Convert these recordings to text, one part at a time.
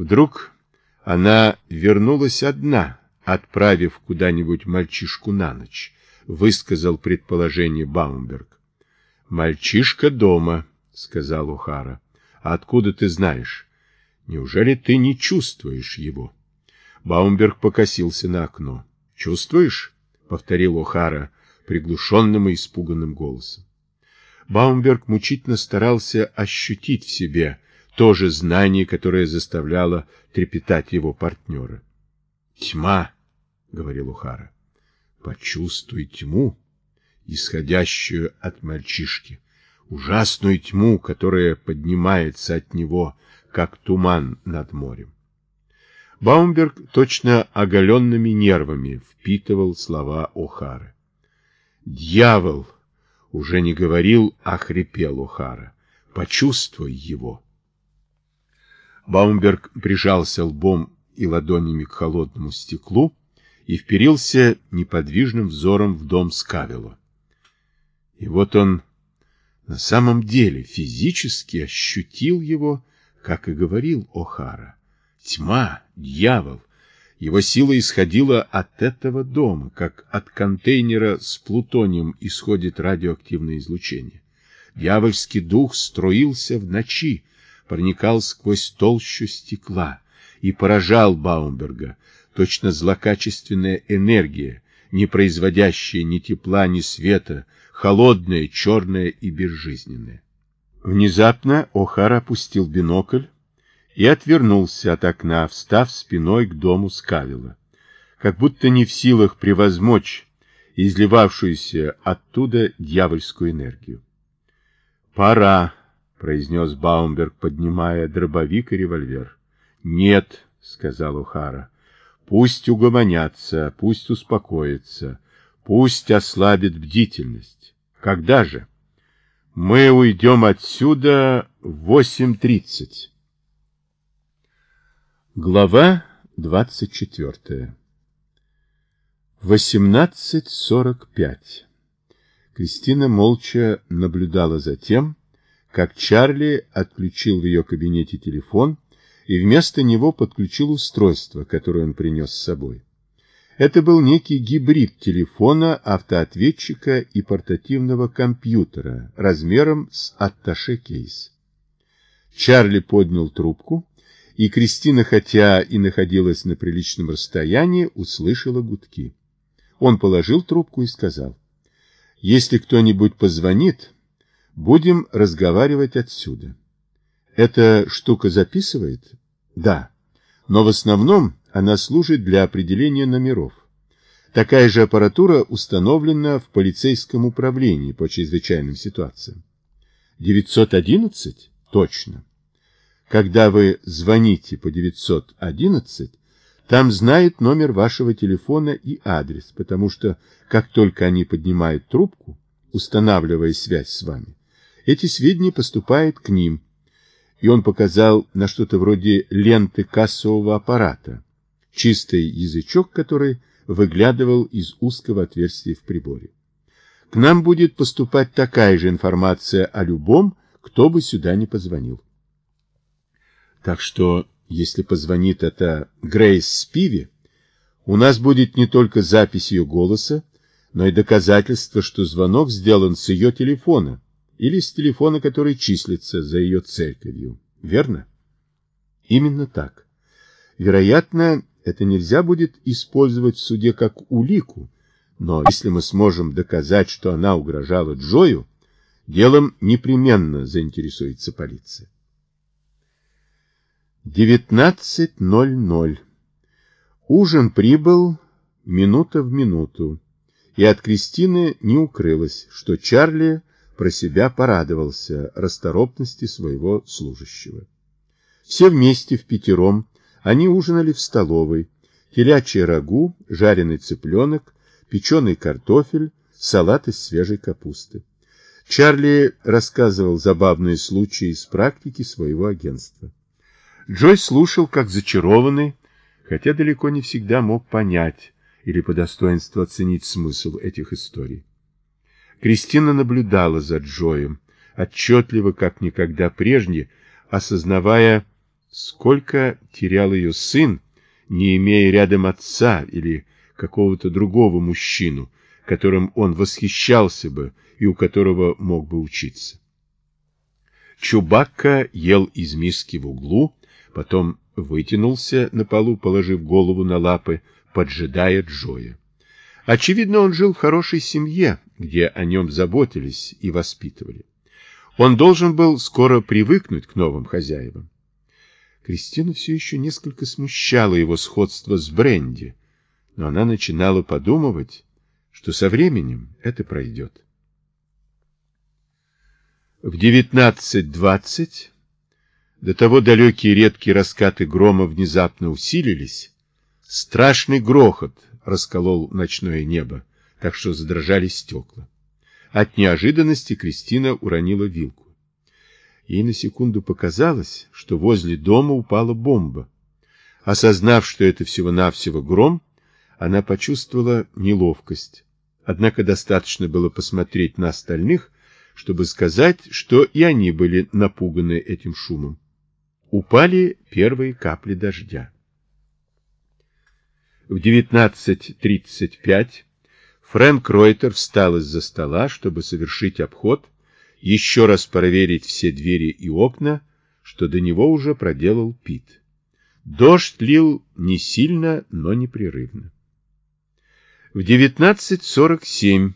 Вдруг она вернулась одна, отправив куда-нибудь мальчишку на ночь, высказал предположение Баумберг. Мальчишка дома, сказал Ухара. А откуда ты знаешь? Неужели ты не чувствуешь его? Баумберг покосился на окно. Чувствуешь? повторил Ухара приглушенным и испуганным голосом. Баумберг мучительно старался ощутить в себе то же знание, которое заставляло трепетать его партнера. «Тьма!» — говорил Ухара. «Почувствуй тьму, исходящую от мальчишки, ужасную тьму, которая поднимается от него, как туман над морем». Баумберг точно оголенными нервами впитывал слова Охары. «Дьявол!» уже не говорил, а хрипел Охара. «Почувствуй его!» Баумберг прижался лбом и ладонями к холодному стеклу и вперился неподвижным взором в дом Скавело. И вот он на самом деле физически ощутил его, как и говорил Охара. Тьма, дьявол, его сила исходила от этого дома, как от контейнера с плутонием исходит радиоактивное излучение. Дьявольский дух струился в ночи, проникал сквозь толщу стекла и поражал Баумберга, точно злокачественная энергия, не производящая ни тепла, ни света, холодная, черная и безжизненная. Внезапно Охара опустил бинокль и отвернулся от окна, встав спиной к дому Скавила, как будто не в силах превозмочь изливавшуюся оттуда дьявольскую энергию. «Пора!» Произнес Баумберг, поднимая дробовик и револьвер. Нет, сказал Ухара. Пусть угомонятся, пусть успокоятся, пусть ослабит бдительность. Когда же? Мы уйдем отсюда в 8.30. Глава 24. 18.45. Кристина молча наблюдала за тем, как Чарли отключил в ее кабинете телефон и вместо него подключил устройство, которое он принес с собой. Это был некий гибрид телефона, автоответчика и портативного компьютера размером с атташе-кейс. Чарли поднял трубку, и Кристина, хотя и находилась на приличном расстоянии, услышала гудки. Он положил трубку и сказал, «Если кто-нибудь позвонит, Будем разговаривать отсюда. Эта штука записывает? Да. Но в основном она служит для определения номеров. Такая же аппаратура установлена в полицейском управлении по чрезвычайным ситуациям. 911? Точно. Когда вы звоните по 911, там знает номер вашего телефона и адрес, потому что как только они поднимают трубку, устанавливая связь с вами, эти сведения поступают к ним, и он показал на что-то вроде ленты кассового аппарата, чистый язычок, который выглядывал из узкого отверстия в приборе. К нам будет поступать такая же информация о любом, кто бы сюда не позвонил. Так что, если позвонит это Грейс Спиви, у нас будет не только запись ее голоса, но и доказательство, что звонок сделан с ее телефона, или с телефона, который числится за ее церковью. Верно? Именно так. Вероятно, это нельзя будет использовать в суде как улику, но если мы сможем доказать, что она угрожала Джою, делом непременно заинтересуется полиция. 19.00. Ужин прибыл минута в минуту, и от Кристины не укрылось, что Чарли про себя порадовался расторопности своего служащего. Все вместе в пятером они ужинали в столовой. Телячье рагу, жареный цыпленок, печеный картофель, салат из свежей капусты. Чарли рассказывал забавные случаи из практики своего агентства. Джой слушал как зачарованный, хотя далеко не всегда мог понять или по достоинству оценить смысл этих историй. Кристина наблюдала за Джоем, отчетливо, как никогда прежде, осознавая сколько терял ее сын, не имея рядом отца или какого-то другого мужчину, которым он восхищался бы и у которого мог бы учиться. Чубакка ел из миски в углу, потом вытянулся на полу, положив голову на лапы, поджидая Джоя. Очевидно, он жил в хорошей семье, где о нем заботились и воспитывали. Он должен был скоро привыкнуть к новым хозяевам. Кристину все еще несколько смущало его сходство с Бренди, но она начинала подумывать, что со временем это пройдет. В 19.20 до того далекие редкие раскаты грома внезапно усилились. Страшный грохот расколол ночное небо, так что задрожали стекла. От неожиданности Кристина уронила вилку. Ей на секунду показалось, что возле дома упала бомба. Осознав, что это всего-навсего гром, она почувствовала неловкость. Однако достаточно было посмотреть на остальных, чтобы сказать, что и они были напуганы этим шумом. Упали первые капли дождя. В 19.35 Фрэнк Ройтер встал из-за стола, чтобы совершить обход, еще раз проверить все двери и окна, что до него уже проделал Пит. Дождь лил не сильно, но непрерывно. В 19.47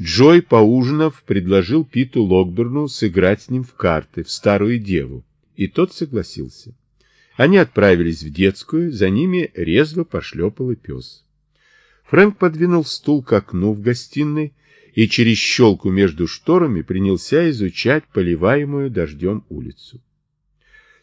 Джой, поужинав, предложил Питу Локберну сыграть с ним в карты, в старую деву, и тот согласился. Они отправились в детскую, за ними резво пошлепал и пес. Фрэнк подвинул стул к окну в гостиной и через щелку между шторами принялся изучать поливаемую дождем улицу.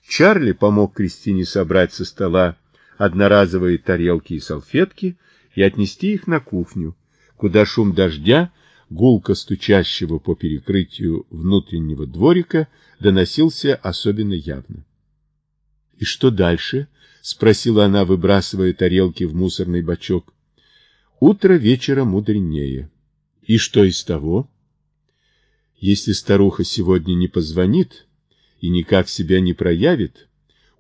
Чарли помог Кристине собрать со стола одноразовые тарелки и салфетки и отнести их на кухню, куда шум дождя гулко стучащего по перекрытию внутреннего дворика доносился особенно явно. — И что дальше? — спросила она, выбрасывая тарелки в мусорный бачок. — Утро вечера мудренее. — И что из того? — Если старуха сегодня не позвонит и никак себя не проявит,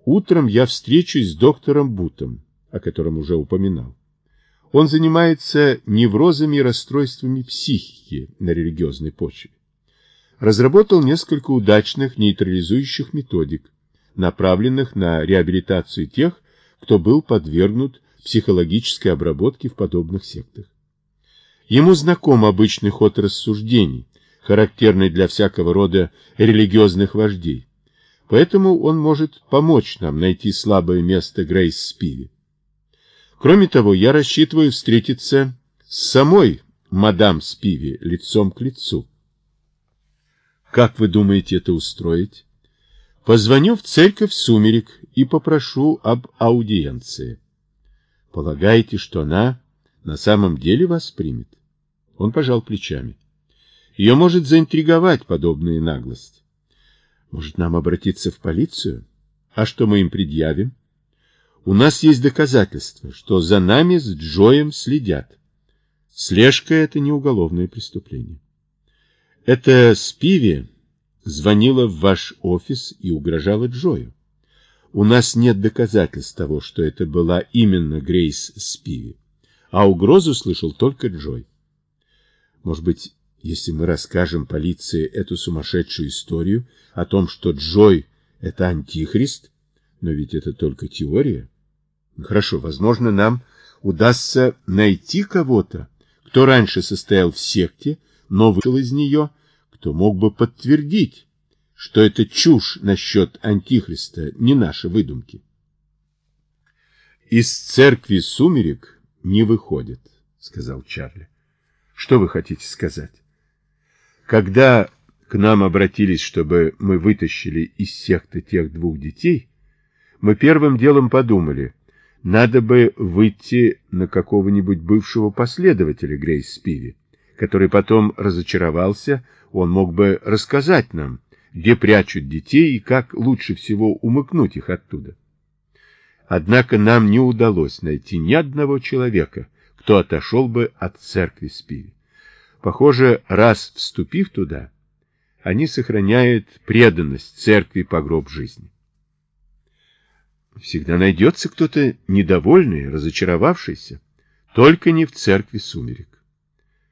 утром я встречусь с доктором Бутом, о котором уже упоминал. Он занимается неврозами и расстройствами психики на религиозной почве. Разработал несколько удачных нейтрализующих методик, направленных на реабилитацию тех, кто был подвергнут психологической обработке в подобных сектах. Ему знаком обычный ход рассуждений, характерный для всякого рода религиозных вождей, поэтому он может помочь нам найти слабое место Грейс Спиви. Кроме того, я рассчитываю встретиться с самой мадам Спиви лицом к лицу. Как вы думаете это устроить? Позвоню в церковь Сумерек и попрошу об аудиенции. Полагаете, что она на самом деле вас примет? Он пожал плечами. Ее может заинтриговать подобная наглость. Может, нам обратиться в полицию? А что мы им предъявим? У нас есть доказательства, что за нами с Джоем следят. Слежка — это не уголовное преступление. Это Спиви звонила в ваш офис и угрожала Джою. У нас нет доказательств того, что это была именно Грейс Спиви, а угрозу слышал только Джой. Может быть, если мы расскажем полиции эту сумасшедшую историю о том, что Джой — это антихрист, но ведь это только теория, Хорошо, возможно, нам удастся найти кого-то, кто раньше состоял в секте, но вышел из нее, кто мог бы подтвердить, что это чушь насчет Антихриста, не наши выдумки. Из церкви сумерек не выходит, сказал Чарли. Что вы хотите сказать? Когда к нам обратились, чтобы мы вытащили из секты тех двух детей, мы первым делом подумали – надо бы выйти на какого-нибудь бывшего последователя Грейс Спиви, который потом разочаровался, он мог бы рассказать нам, где прячут детей и как лучше всего умыкнуть их оттуда. Однако нам не удалось найти ни одного человека, кто отошел бы от церкви Спиви. Похоже, раз вступив туда, они сохраняют преданность церкви по гроб жизни. Всегда найдется кто-то недовольный, разочаровавшийся. Только не в церкви сумерек.